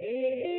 Hey.